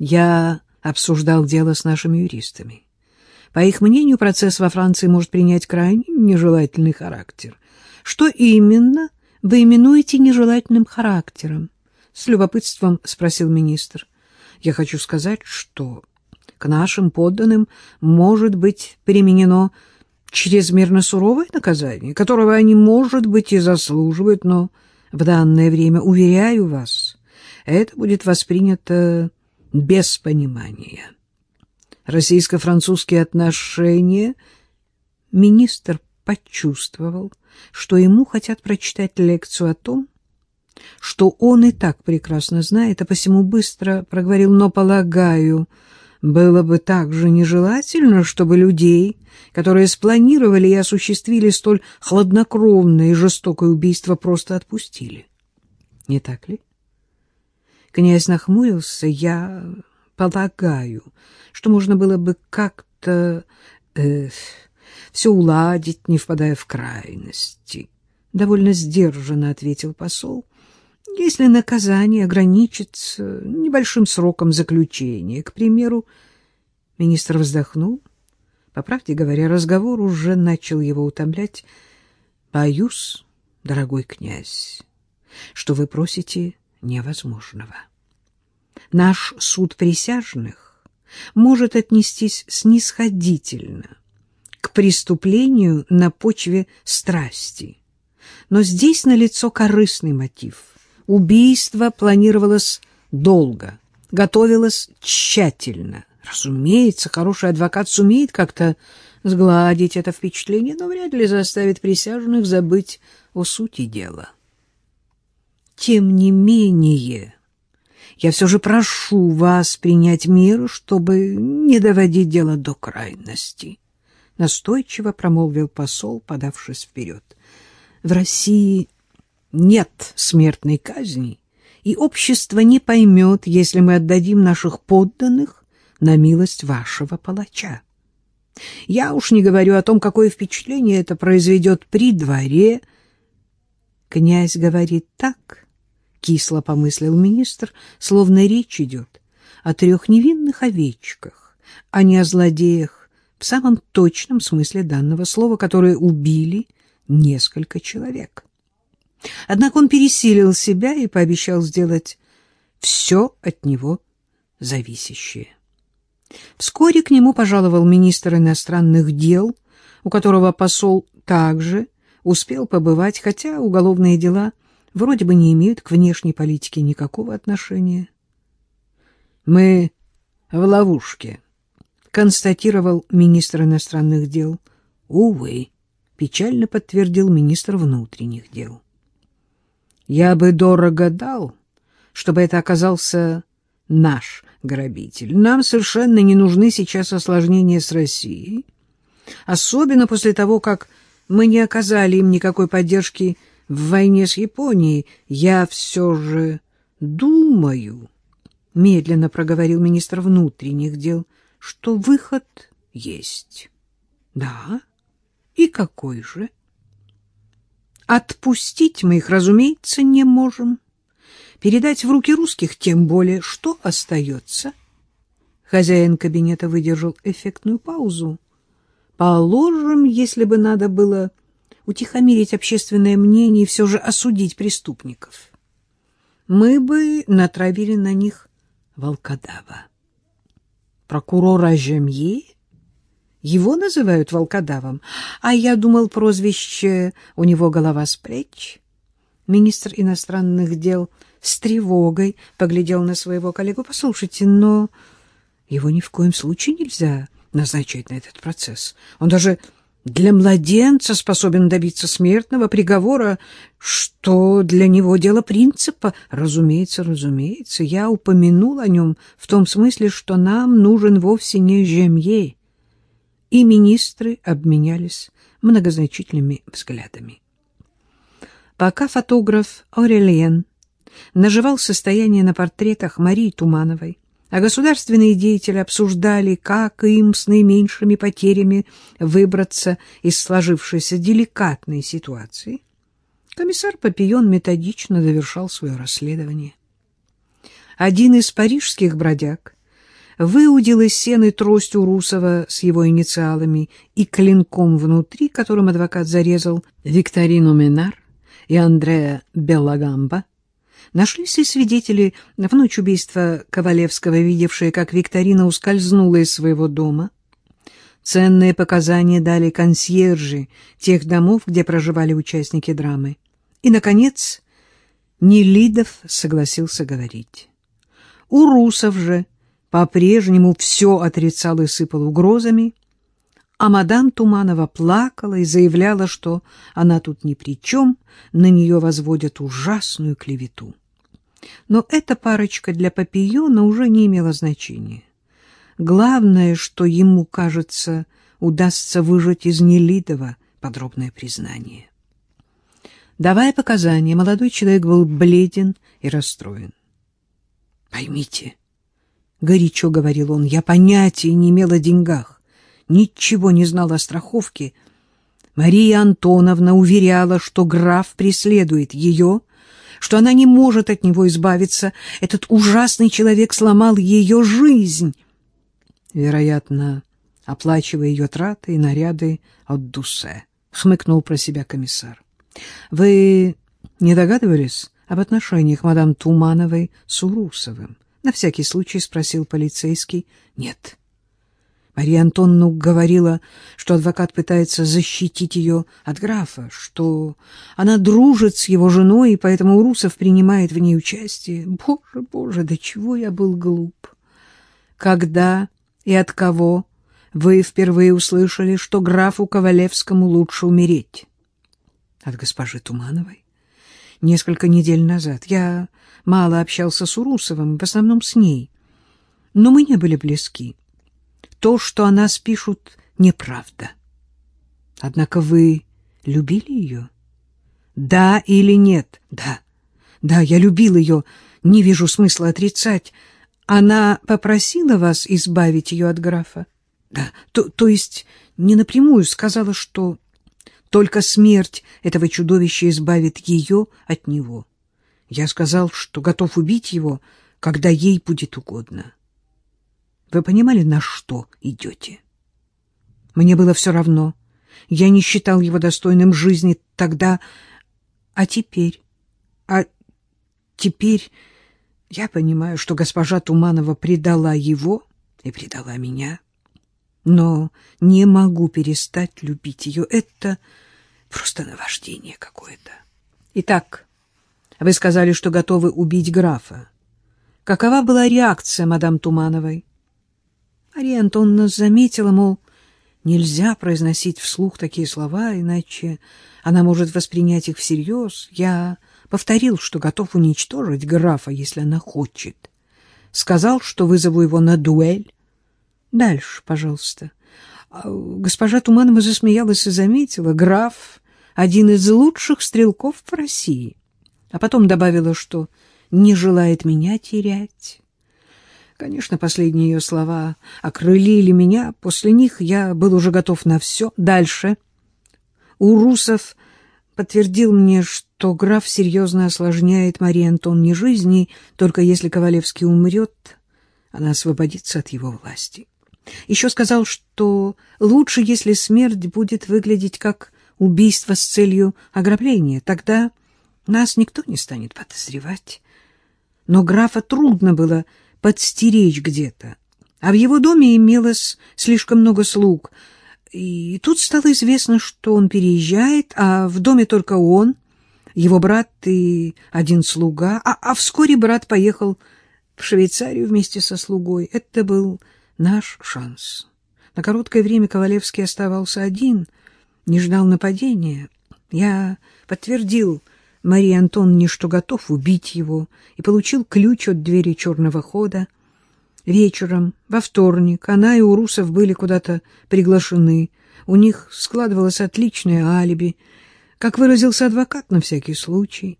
Я обсуждал дело с нашими юристами. По их мнению, процесс во Франции может принять крайне нежелательный характер. Что именно вы именуете нежелательным характером? С любопытством спросил министр. Я хочу сказать, что к нашим подданным может быть применено чрезмерно суровое наказание, которого они, может быть, и заслуживают, но в данное время, уверяю вас, это будет воспринято без понимания. Российско-французские отношения министр почувствовал, что ему хотят прочитать лекцию о том, что он и так прекрасно знает, а посему быстро проговорил, но, полагаю, было бы также нежелательно, чтобы людей, которые спланировали и осуществили столь хладнокровное и жестокое убийство, просто отпустили. Не так ли? Князь нахмурился. Я полагаю, что можно было бы как-то э, все уладить, не впадая в крайности. Довольно сдержанно ответил посол. Если наказание ограничится небольшим сроком заключения, к примеру, министр вздохнул. По правде говоря, разговор уже начал его утомлять. Боюсь, дорогой князь, что вы просите невозможного. Наш суд присяжных может отнестись снисходительно к преступлению на почве страсти, но здесь налицо корыстный мотив — Убийство планировалось долго, готовилось тщательно. Разумеется, хороший адвокат сумеет как-то сгладить это впечатление, но вряд ли заставит присяжных забыть о сути дела. Тем не менее, я все же прошу вас принять меры, чтобы не доводить дело до крайности. Настойчиво промолвил посол, подавшись вперед. В России нет смертной казни, и общество не поймет, если мы отдадим наших подданных на милость вашего палача. Я уж не говорю о том, какое впечатление это произведет при дворе. Князь говорит так, — кисло помыслил министр, словно речь идет о трех невинных овечках, а не о злодеях в самом точном смысле данного слова, которые убили несколько человек. Однако он пересилил себя и пообещал сделать все от него зависящее. Вскоре к нему пожаловал министр иностранных дел, у которого посол также успел побывать, хотя уголовные дела вроде бы не имеют к внешней политике никакого отношения. «Мы в ловушке», — констатировал министр иностранных дел. «Увы», — печально подтвердил министр внутренних дел. Я бы дорого дал, чтобы это оказался наш грабитель. Нам совершенно не нужны сейчас осложнения с Россией, особенно после того, как мы не оказали им никакой поддержки в войне с Японией. Я все же думаю, — медленно проговорил министр внутренних дел, — что выход есть. Да? И какой же? — Отпустить мы их, разумеется, не можем. Передать в руки русских тем более. Что остается? Хозяин кабинета выдержал эффектную паузу. Положим, если бы надо было утихомирить общественное мнение и все же осудить преступников. Мы бы натравили на них волкодава. Прокурора Жемье его называют волкодавом, а я думал, прозвище у него голова с плеч. Министр иностранных дел с тревогой поглядел на своего коллегу. Послушайте, но его ни в коем случае нельзя назначать на этот процесс. Он даже для младенца способен добиться смертного приговора, что для него дело принципа. Разумеется, разумеется, я упомянул о нем в том смысле, что нам нужен вовсе не Жемье, и министры обменялись многозначительными взглядами. Пока фотограф Орелиен наживал состояние на портретах Марии Тумановой, а государственные деятели обсуждали, как им с наименьшими потерями выбраться из сложившейся деликатной ситуации, комиссар Папион методично довершал свое расследование. Один из парижских бродяг выудил из сены трость Урусова с его инициалами и клинком внутри, которым адвокат зарезал Викторину Минар и Андрея Беллагамба. Нашлись и свидетели в ночь убийства Ковалевского, видевшие, как Викторина ускользнула из своего дома. Ценные показания дали консьержи тех домов, где проживали участники драмы. И, наконец, Нелидов согласился говорить. Урусов же по-прежнему все отрицал и сыпал угрозами, а мадам Туманова плакала и заявляла, что она тут ни при чем, на нее возводят ужасную клевету. Но эта парочка для Папиона уже не имела значения. Главное, что ему, кажется, удастся выжать из Нелидова подробное признание. Давая показания, молодой человек был бледен и расстроен. «Поймите», — горячо говорил он, — «я понятия не имел о деньгах, ничего не знал о страховке. Мария Антоновна уверяла, что граф преследует ее, что она не может от него избавиться. Этот ужасный человек сломал ее жизнь» вероятно, оплачивая ее траты и наряды от Дусе, — хмыкнул про себя комиссар. — Вы не догадывались об отношениях мадам Тумановой с Урусовым? — на всякий случай спросил полицейский. — Нет. Мария Антоновна говорила, что адвокат пытается защитить ее от графа, что она дружит с его женой, и поэтому Урусов принимает в ней участие. Боже, боже, до чего я был глуп! Когда и от кого вы впервые услышали, что графу Ковалевскому лучше умереть? От госпожи Тумановой. Несколько недель назад я мало общался с Урусовым, в основном с ней. Но мы не были близки. То, что о нас пишут, неправда. Однако вы любили ее? Да или нет? Да. Да, я любил ее. Не вижу смысла отрицать. Она попросила вас избавить ее от графа? Да, то, то есть не напрямую сказала, что только смерть этого чудовища избавит ее от него. Я сказал, что готов убить его, когда ей будет угодно. Вы понимали, на что идете? Мне было все равно. Я не считал его достойным жизни тогда. А теперь? А теперь я понимаю, что госпожа Туманова предала его и предала меня, но не могу перестать любить ее. Это просто наваждение какое-то. Итак, вы сказали, что готовы убить графа. Какова была реакция мадам Тумановой? Мария Антоновна заметила, мол, нельзя произносить вслух такие слова, иначе она может воспринять их всерьез. Я повторил, что готов уничтожить графа, если она хочет. Сказал, что вызову его на дуэль. Дальше, пожалуйста. А, госпожа Туманова засмеялась и заметила, граф — один из лучших стрелков в России. А потом добавила, что не желает меня терять. Конечно, последние ее слова окрылили меня. После них я был уже готов на все. Дальше. У русов подтвердил мне, что граф серьезно осложняет Марии Антонне жизни, только если Ковалевский умрет, она освободится от его власти. Еще сказал, что лучше, если смерть будет выглядеть как убийство с целью ограбления, тогда нас никто не станет подозревать. Но графа трудно было подстеречь где-то, а в его доме имелось слишком много слуг — и тут стало известно, что он переезжает, а в доме только он, его брат и один слуга, а, а вскоре брат поехал в Швейцарию вместе со слугой. Это был наш шанс. На короткое время Ковалевский оставался один, не ждал нападения. Я подтвердил Марии Антоновне, что готов убить его, и получил ключ от двери черного хода — Вечером, во вторник, она и Урусов были куда-то приглашены. У них складывалось отличное алиби. Как выразился адвокат, на всякий случай.